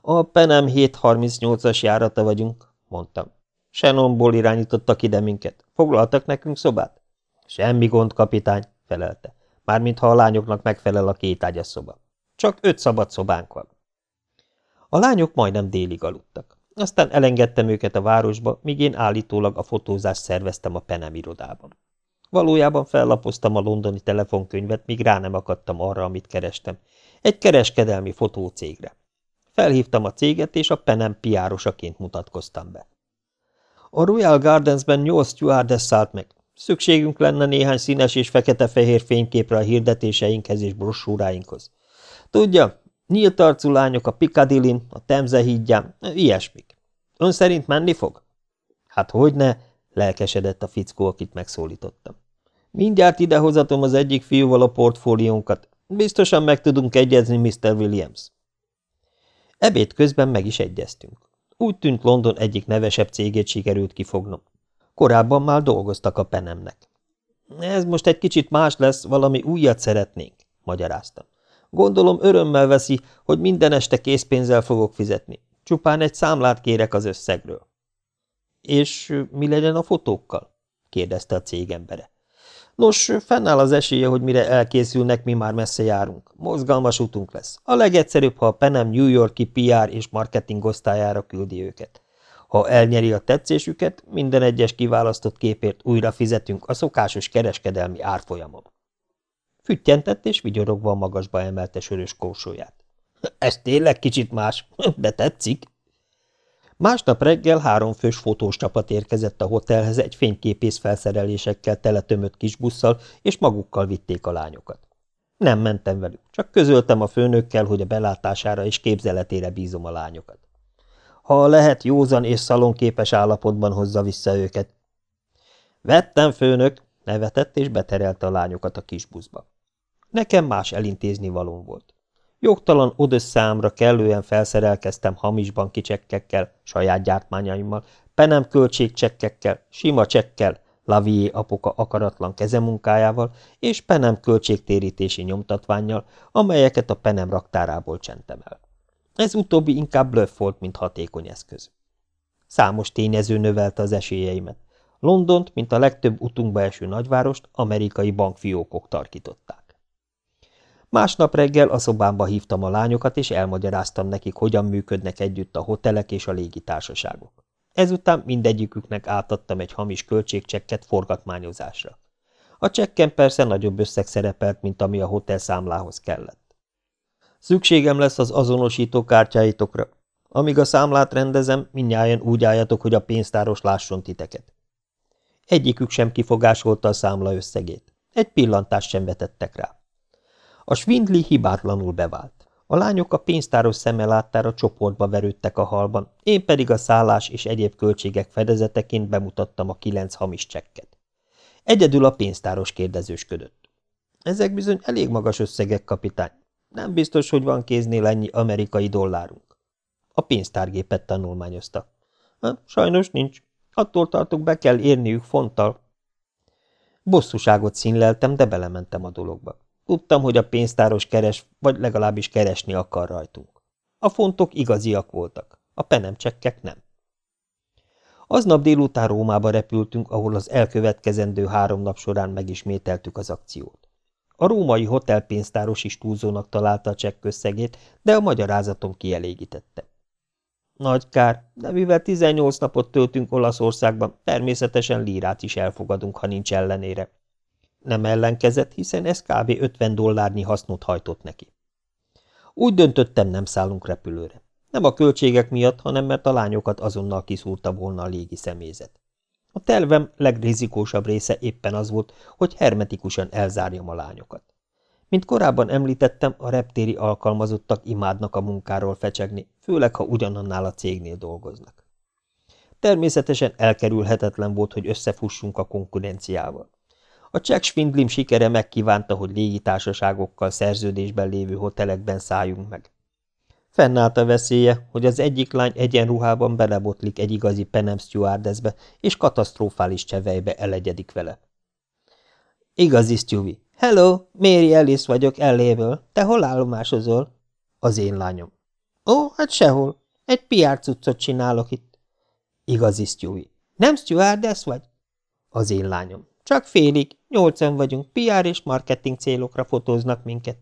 A Penem 738-as járata vagyunk, mondtam. Shannonból irányítottak ide minket. Foglaltak nekünk szobát? Semmi gond, kapitány, felelte. Mármintha a lányoknak megfelel a két ágyas szoba. Csak öt szabad szobánk van. A lányok majdnem délig aludtak. Aztán elengedtem őket a városba, míg én állítólag a fotózást szerveztem a Penem irodában. Valójában fellapoztam a londoni telefonkönyvet, míg rá nem akadtam arra, amit kerestem. Egy kereskedelmi fotócégre. Felhívtam a céget, és a penem piárosaként mutatkoztam be. A Royal Gardensben nyolc stewardess szállt meg. Szükségünk lenne néhány színes és fekete-fehér fényképre a hirdetéseinkhez és brossúráinkhoz. Tudja, nyílt arcú lányok a piccadilly a Temze hídján, ilyesmik. Ön szerint menni fog? Hát hogyne, lelkesedett a fickó, akit megszólítottam. Mindjárt idehozatom az egyik fiúval a portfóliónkat. Biztosan meg tudunk egyezni, Mr. Williams. Ebéd közben meg is egyeztünk. Úgy tűnt London egyik nevesebb cégét sikerült kifognom. Korábban már dolgoztak a penemnek. Ez most egy kicsit más lesz, valami újat szeretnénk, magyaráztam. Gondolom örömmel veszi, hogy minden este készpénzzel fogok fizetni. Csupán egy számlát kérek az összegről. És mi legyen a fotókkal? kérdezte a cégembere. Nos, fennáll az esélye, hogy mire elkészülnek, mi már messze járunk. Mozgalmas utunk lesz. A legegyszerűbb, ha a Penem New Yorki PR és marketing osztályára küldi őket. Ha elnyeri a tetszésüket, minden egyes kiválasztott képért újra fizetünk a szokásos kereskedelmi árfolyamon. Füttyentett és vigyorogva a magasba emelte sörös korsóját. Ez tényleg kicsit más, de tetszik. Másnap reggel három fős fotós csapat érkezett a hotelhez egy fényképész felszerelésekkel teletömött kis busszal, és magukkal vitték a lányokat. Nem mentem velük, csak közöltem a főnökkel, hogy a belátására és képzeletére bízom a lányokat. Ha lehet, józan és szalonképes állapotban hozza vissza őket. Vettem, főnök, nevetett és beterelte a lányokat a kis buszba. Nekem más elintézni valóm volt. Jogtalan odösszámra kellően felszerelkeztem hamis banki csekkekkel, saját gyártmányaimmal, penem költségcsekkekkel, sima csekkel, Lavié apoka akaratlan kezemunkájával és penem költségtérítési nyomtatványjal, amelyeket a penem raktárából csentem el. Ez utóbbi inkább blöff volt, mint hatékony eszköz. Számos tényező növelte az esélyeimet. Londont, mint a legtöbb utunkba eső nagyvárost, amerikai bankfiókok tarkították. Másnap reggel a szobámba hívtam a lányokat, és elmagyaráztam nekik, hogyan működnek együtt a hotelek és a légitársaságok. Ezután mindegyiküknek átadtam egy hamis költségcsekket forgatmányozásra. A csekken persze nagyobb összeg szerepelt, mint ami a hotel számlához kellett. Szükségem lesz az azonosító kártyáitokra. Amíg a számlát rendezem, mindnyáján úgy álljatok, hogy a pénztáros lásson titeket. Egyikük sem kifogásolta a számla összegét. Egy pillantást sem vetettek rá. A svindli hibátlanul bevált. A lányok a pénztáros szeme láttára csoportba verődtek a halban, én pedig a szállás és egyéb költségek fedezeteként bemutattam a kilenc hamis csekket. Egyedül a pénztáros kérdezősködött. Ezek bizony elég magas összegek, kapitány. Nem biztos, hogy van kéznél ennyi amerikai dollárunk. A pénztárgépet tanulmányozta. Ha, sajnos nincs. Attól tartok, be kell érniük fonttal. Bosszúságot színleltem, de belementem a dologba. Tudtam, hogy a pénztáros keres, vagy legalábbis keresni akar rajtunk. A fontok igaziak voltak, a penemcsekkek nem. Aznap délután Rómába repültünk, ahol az elkövetkezendő három nap során megismételtük az akciót. A római hotelpénztáros is túlzónak találta a csekk összegét, de a magyarázatom kielégítette. Nagy kár, de mivel 18 napot töltünk Olaszországban, természetesen lírát is elfogadunk, ha nincs ellenére. Nem ellenkezett, hiszen ez kb. 50 dollárnyi hasznot hajtott neki. Úgy döntöttem, nem szállunk repülőre. Nem a költségek miatt, hanem mert a lányokat azonnal kiszúrta volna a légi személyzet. A tervem legrizikósabb része éppen az volt, hogy hermetikusan elzárjam a lányokat. Mint korábban említettem, a reptéri alkalmazottak imádnak a munkáról fecsegni, főleg ha ugyanannál a cégnél dolgoznak. Természetesen elkerülhetetlen volt, hogy összefussunk a konkurenciával. A Czech Svindlim sikere megkívánta, hogy légitársaságokkal szerződésben lévő hotelekben szálljunk meg. Fennállt a veszélye, hogy az egyik lány egyenruhában belebotlik egy igazi Penem stewardessbe, és katasztrofális csevejbe elegyedik vele. Igazi Stewie. Hello, Mary Ellis vagyok elléből. Te hol állomásozol? Az én lányom. Ó, hát sehol. Egy PR cuccot csinálok itt. Igazi Stewie. Nem stewardess vagy? Az én lányom. Csak félig, nyolcan vagyunk, PR és marketing célokra fotóznak minket.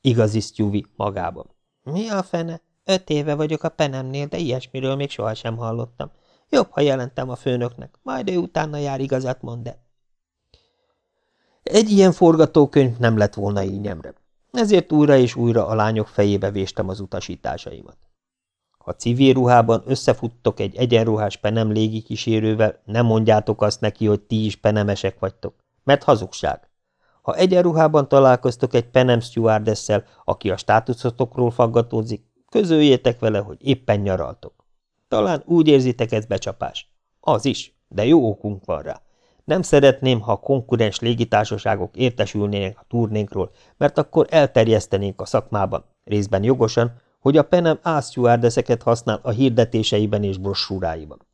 Igazi Stewie magában. Mi a fene? Öt éve vagyok a penemnél, de ilyesmiről még sohasem hallottam. Jobb, ha jelentem a főnöknek, majd ő utána jár igazat mond -e. Egy ilyen forgatókönyv nem lett volna ínyemre. Ezért újra és újra a lányok fejébe véstem az utasításaimat. Ha civil ruhában összefuttok egy egyenruhás penem légikísérővel, nem mondjátok azt neki, hogy ti is penemesek vagytok, mert hazugság. Ha egyenruhában találkoztok egy penem stewardesszel, aki a státuszotokról faggatózik, közöljétek vele, hogy éppen nyaraltok. Talán úgy érzitek ez becsapás. Az is, de jó okunk van rá. Nem szeretném, ha a konkurens légitársaságok értesülnének a turnénkról, mert akkor elterjesztenénk a szakmában, részben jogosan, hogy a penem A használ a hirdetéseiben és brossúráiban.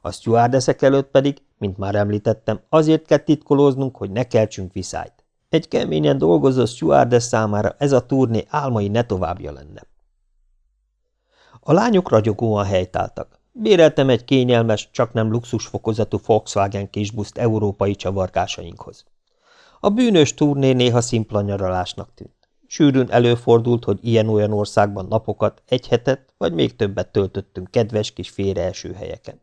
A stewardeszek előtt pedig, mint már említettem, azért kell titkolóznunk, hogy ne keltsünk viszályt. Egy keményen dolgozó stewardess számára ez a turné álmai ne továbbja lenne. A lányok ragyogóan helytáltak. Béreltem egy kényelmes, csak nem luxusfokozatú Volkswagen kisbuszt európai csavargásainkhoz. A bűnös turné néha szimpla nyaralásnak tűnt. Sűrűn előfordult, hogy ilyen-olyan országban napokat, egy hetet vagy még többet töltöttünk kedves kis félreeső helyeken.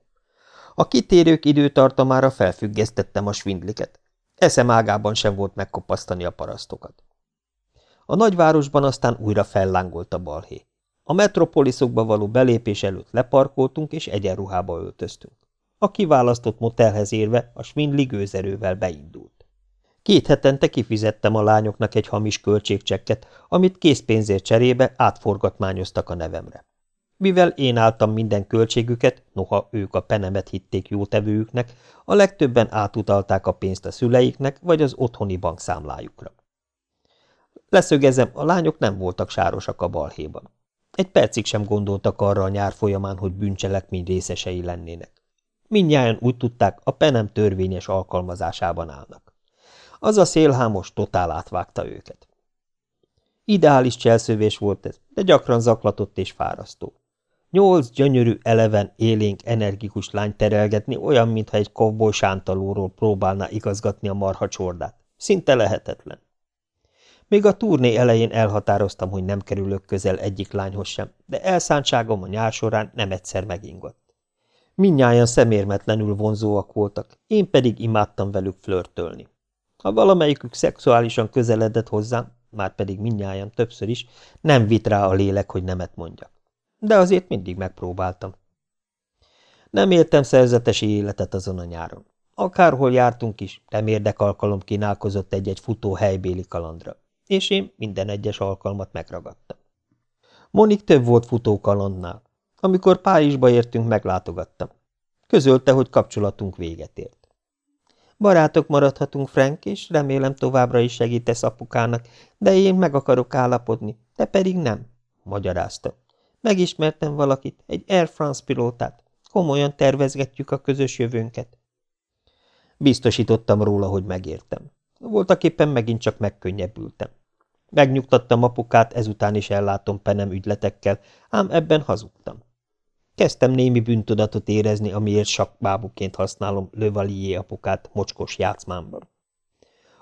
A kitérők időtartamára felfüggesztettem a svindliket. Eszem ágában sem volt megkopasztani a parasztokat. A nagyvárosban aztán újra fellángolt a balhé. A metropoliszokba való belépés előtt leparkoltunk, és egyenruhába öltöztünk. A kiválasztott motelhez érve a Schwindli gőzerővel beindult. Két hetente kifizettem a lányoknak egy hamis költségcsekket, amit készpénzért cserébe átforgatmányoztak a nevemre. Mivel én álltam minden költségüket, noha ők a penemet hitték jótevőjüknek, a legtöbben átutalták a pénzt a szüleiknek vagy az otthoni bankszámlájukra. Leszögezem, a lányok nem voltak sárosak a balhéban. Egy percig sem gondoltak arra a nyár folyamán, hogy bűncselekmény részesei lennének. Mindnyájan úgy tudták, a penem törvényes alkalmazásában állnak. Az a szélhámos totál átvágta őket. Ideális cselszövés volt ez, de gyakran zaklatott és fárasztó. Nyolc gyönyörű, eleven, élénk, energikus lány terelgetni olyan, mintha egy kovboly sántalóról próbálná igazgatni a marha csordát. Szinte lehetetlen. Még a turné elején elhatároztam, hogy nem kerülök közel egyik lányhoz sem, de elszántságom a nyár során nem egyszer megingott. Mindnyájan szemérmetlenül vonzóak voltak, én pedig imádtam velük flörtölni. Ha valamelyikük szexuálisan közeledett hozzám, már pedig mindnyájan többször is, nem vit rá a lélek, hogy nemet mondjak. De azért mindig megpróbáltam. Nem éltem szerzetesi életet azon a nyáron. Akárhol jártunk is, nem érdek alkalom kínálkozott egy-egy futó helybéli kalandra és én minden egyes alkalmat megragadtam. Monik több volt futókalandnál. Amikor Párizsba értünk, meglátogattam. Közölte, hogy kapcsolatunk véget ért. Barátok maradhatunk, Frank, és remélem továbbra is segítesz apukának, de én meg akarok állapodni, te pedig nem, magyarázta. Megismertem valakit, egy Air France pilótát. Komolyan tervezgetjük a közös jövőnket. Biztosítottam róla, hogy megértem. Voltak éppen megint csak megkönnyebbültem. Megnyugtattam apukát, ezután is ellátom penem ügyletekkel, ám ebben hazudtam. Kezdtem némi bűntudatot érezni, amiért sakbábuként használom Lövalié apukát mocskos játszmámban.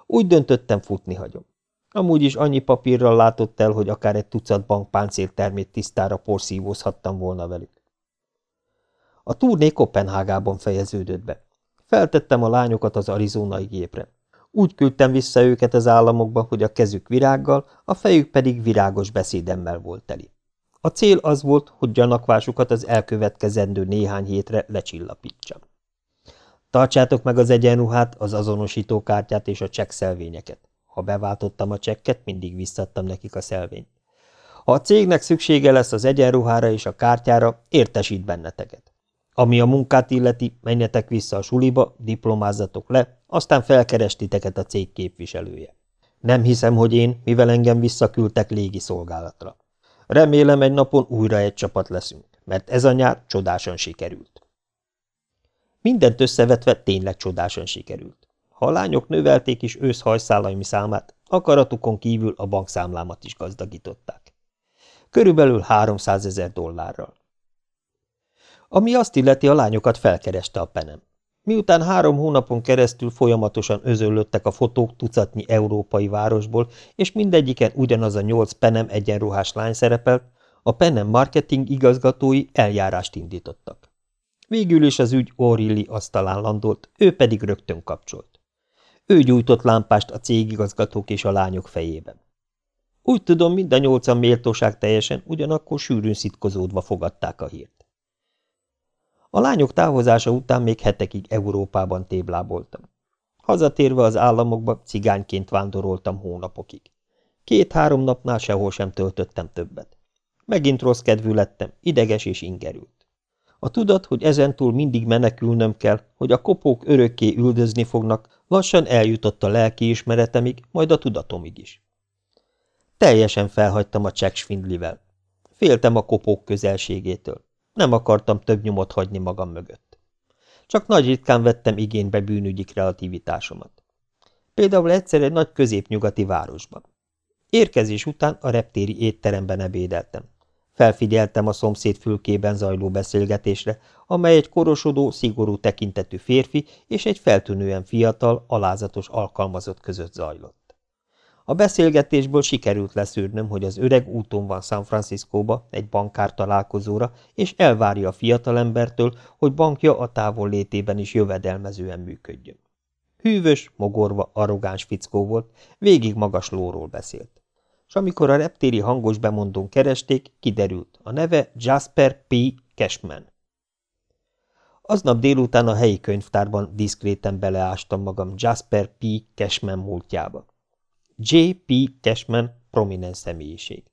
Úgy döntöttem, futni hagyom. Amúgy is annyi papírral látott el, hogy akár egy tucat bankpáncéltermét tisztára porszívózhattam volna velük. A turné Kopenhágában fejeződött be. Feltettem a lányokat az arizonai gépre. Úgy küldtem vissza őket az államokba, hogy a kezük virággal, a fejük pedig virágos beszédemmel volt teli. A cél az volt, hogy gyanakvásukat az elkövetkezendő néhány hétre lecsillapítsam. Tartsátok meg az egyenruhát, az azonosítókártyát és a csekkszelvényeket. Ha beváltottam a csekket, mindig visszadtam nekik a szelvényt. Ha a cégnek szüksége lesz az egyenruhára és a kártyára, értesít benneteket. Ami a munkát illeti, menjetek vissza a suliba, diplomázzatok le, aztán felkerestiteket a cég képviselője. Nem hiszem, hogy én, mivel engem visszaküldtek légi szolgálatra. Remélem egy napon újra egy csapat leszünk, mert ez a nyár csodásan sikerült. Mindent összevetve tényleg csodásan sikerült. Ha a lányok növelték is őszhajszálaimi számát, akaratukon kívül a bankszámlámat is gazdagították. Körülbelül 300 ezer dollárral. Ami azt illeti, a lányokat felkereste a penem. Miután három hónapon keresztül folyamatosan özöllöttek a fotók tucatnyi európai városból, és mindegyiken ugyanaz a nyolc penem egyenruhás lány szerepelt, a penem marketing igazgatói eljárást indítottak. Végül is az ügy Orilli asztalán landolt, ő pedig rögtön kapcsolt. Ő gyújtott lámpást a cégigazgatók és a lányok fejében. Úgy tudom, mind a nyolcan méltóság teljesen, ugyanakkor sűrűn szitkozódva fogadták a hírt. A lányok távozása után még hetekig Európában tébláboltam. Hazatérve az államokba cigányként vándoroltam hónapokig. Két-három napnál sehol sem töltöttem többet. Megint rossz kedvű lettem, ideges és ingerült. A tudat, hogy ezentúl mindig menekülnöm kell, hogy a kopók örökké üldözni fognak, lassan eljutott a lelkiismeretemig, majd a tudatomig is. Teljesen felhagytam a Jack Schwindlivel. Féltem a kopók közelségétől. Nem akartam több nyomot hagyni magam mögött. Csak nagy ritkán vettem igénybe bűnügyi kreativitásomat. Például egyszer egy nagy középnyugati városban. Érkezés után a reptéri étteremben ebédeltem. Felfigyeltem a szomszéd fülkében zajló beszélgetésre, amely egy korosodó, szigorú tekintetű férfi és egy feltűnően fiatal, alázatos alkalmazott között zajlott. A beszélgetésből sikerült leszűrnöm, hogy az öreg úton van San Franciscóba egy bankár találkozóra, és elvárja a fiatalembertől, hogy bankja a távol létében is jövedelmezően működjön. Hűvös, mogorva, arrogáns fickó volt, végig magas lóról beszélt. És amikor a reptéri hangos bemondón keresték, kiderült, a neve Jasper P. Cashman. Aznap délután a helyi könyvtárban diszkréten beleástam magam Jasper P. Cashman múltjába. J. P. Cashman prominens személyiség.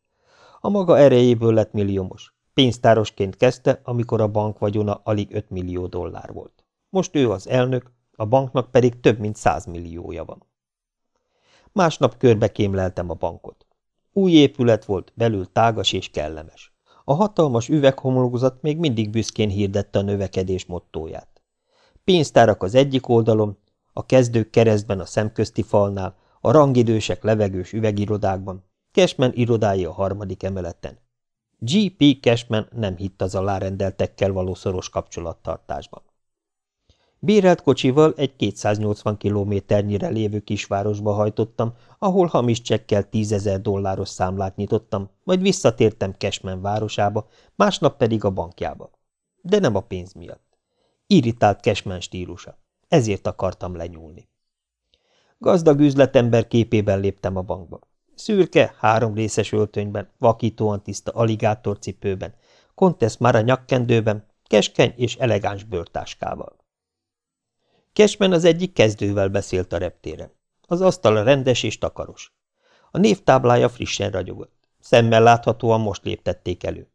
A maga erejéből lett milliómos. Pénztárosként kezdte, amikor a bank vagyona alig 5 millió dollár volt. Most ő az elnök, a banknak pedig több mint 100 milliója van. Másnap körbe kémleltem a bankot. Új épület volt, belül tágas és kellemes. A hatalmas üveghomlokzat még mindig büszkén hirdette a növekedés mottóját. Pénztárak az egyik oldalon, a kezdők keresztben a szemközti falnál, a rangidősek levegős üvegirodákban, Cashman irodái a harmadik emeleten. G.P. Cashman nem hitt az alárendeltekkel való szoros kapcsolattartásban. Bérelt kocsival egy 280 kilométernyire lévő kisvárosba hajtottam, ahol hamis csekkel tízezer dolláros számlát nyitottam, majd visszatértem Cashman városába, másnap pedig a bankjába. De nem a pénz miatt. Irritált Cashman stílusa. Ezért akartam lenyúlni. Gazdag üzletember képében léptem a bankba. Szürke, három részes öltönyben, vakítóan tiszta aligátorcipőben, Kontesz már a nyakkendőben, keskeny és elegáns bőrtáskával. Kesmen az egyik kezdővel beszélt a reptéren. Az asztala rendes és takaros. A névtáblája frissen ragyogott. Szemmel láthatóan most léptették elő.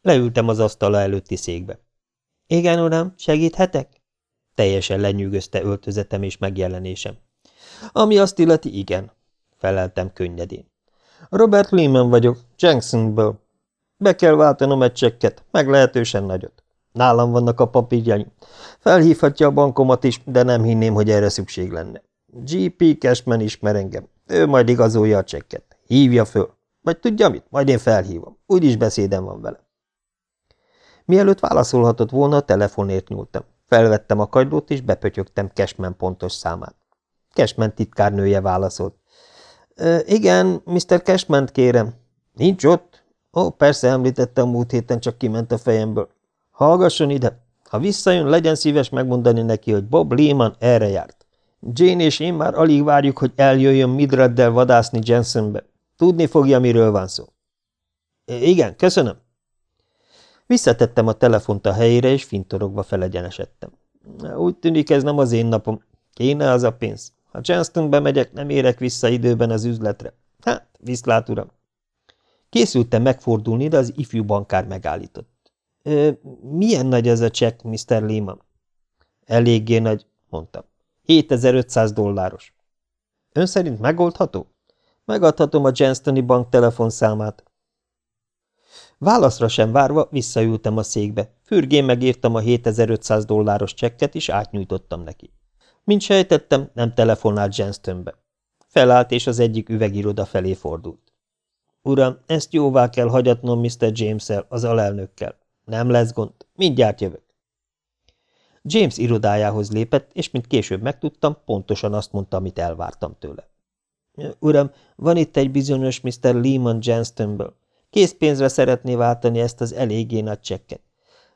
Leültem az asztala előtti székbe. Igen, uram, segíthetek? Teljesen lenyűgözte öltözetem és megjelenésem. Ami azt illeti, igen, feleltem könnyedén. Robert Lehman vagyok, Jenksonből. Be kell váltanom egy csekket, meglehetősen nagyot. Nálam vannak a papírjaim. Felhívhatja a bankomat is, de nem hinném, hogy erre szükség lenne. G.P. Cashman ismer engem. Ő majd igazolja a csekket. Hívja föl. Vagy tudja mit? Majd én felhívom. Úgyis beszédem van vele. Mielőtt válaszolhatott volna, a telefonért nyúltam. Felvettem a kagylót, és bepötyögtem Cashman pontos számát. Cashman titkárnője válaszolt. – Igen, Mr. Cashman kérem. – Nincs ott? – Ó, persze említette a múlt héten, csak kiment a fejemből. – Hallgasson ide! Ha visszajön, legyen szíves megmondani neki, hogy Bob Lehman erre járt. Jane és én már alig várjuk, hogy eljöjjön Midreddel vadászni Jensenbe. Tudni fogja, miről van szó. – Igen, köszönöm. Visszatettem a telefont a helyére, és fintorogva felegyenesedtem. Úgy tűnik, ez nem az én napom. Kéne az a pénz. Ha Johnstonbe megyek, nem érek vissza időben az üzletre. Hát, viszlát, uram. Készültem megfordulni, de az ifjú bankár megállított. Ö, milyen nagy ez a csekk, Mr. Lehman? Eléggé nagy, mondtam. 7500 dolláros. Ön szerint megoldható? Megadhatom a Jenstoni bank telefonszámát. Válaszra sem várva visszaültem a székbe, fürgén megírtam a 7500 dolláros csekket, és átnyújtottam neki. Mint sejtettem, nem telefonált Jenstönbe. Felállt, és az egyik üvegiroda felé fordult. Uram, ezt jóvá kell hagyatnom Mr. James-el, az alelnökkel. Nem lesz gond, mindjárt jövök. James irodájához lépett, és mint később megtudtam, pontosan azt mondta, amit elvártam tőle. Uram, van itt egy bizonyos Mr. Lehman Jenstönből. Készpénzre szeretné váltani ezt az eléggé nagy csekket.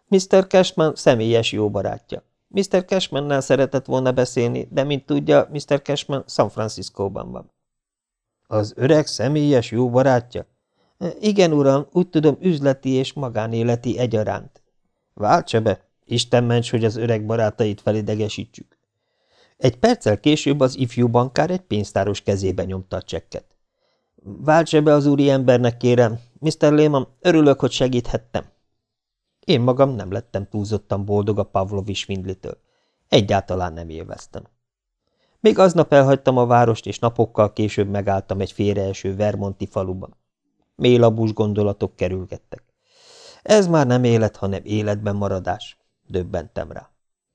Mr. Cashman személyes jó barátja. Mr. Cashmannel szeretett volna beszélni, de mint tudja, Mr. Cashman San Franciscóban van. Az öreg személyes jó barátja? Igen, uram, úgy tudom, üzleti és magánéleti egyaránt. Váltsa be, Isten ments, hogy az öreg barátait felidegesítsük. Egy perccel később az ifjú bankár egy pénztáros kezébe nyomta a csekket. Váltsa be az úri embernek, kérem. Mr. Lehman, örülök, hogy segíthettem. Én magam nem lettem túlzottan boldog a Pavlovi svindlitől. Egyáltalán nem élveztem. Még aznap elhagytam a várost, és napokkal később megálltam egy félreeső Vermonti faluban. Mélabús gondolatok kerülgettek. Ez már nem élet, hanem életben maradás, döbbentem rá.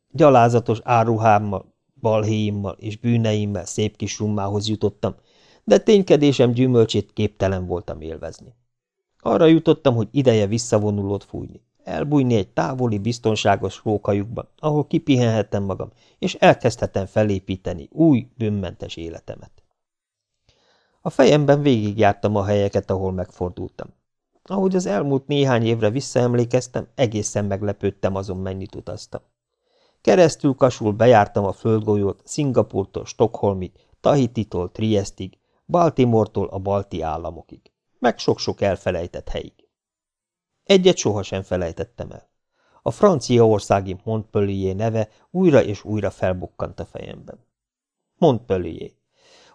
Gyalázatos áruhámmal, balhéimmal és bűneimmel szép kis rummához jutottam, de ténykedésem gyümölcsét képtelen voltam élvezni. Arra jutottam, hogy ideje visszavonulót fújni elbújni egy távoli, biztonságos rókajukba, ahol kipihenhetem magam, és elkezdhetem felépíteni új, bűnmentes életemet. A fejemben végigjártam a helyeket, ahol megfordultam. Ahogy az elmúlt néhány évre visszaemlékeztem, egészen meglepődtem azon, mennyit utaztam. Keresztül kasul bejártam a földgolyót Szingapurtól Stockholmig, Tahititól Triestig, Baltimortól a balti államokig, meg sok-sok elfelejtett helyig. Egyet sohasem felejtettem el. A franciaországi Montpellier neve újra és újra felbukkant a fejemben. Montpellier.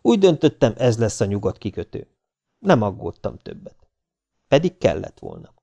Úgy döntöttem, ez lesz a nyugat kikötő. Nem aggódtam többet. Pedig kellett volna.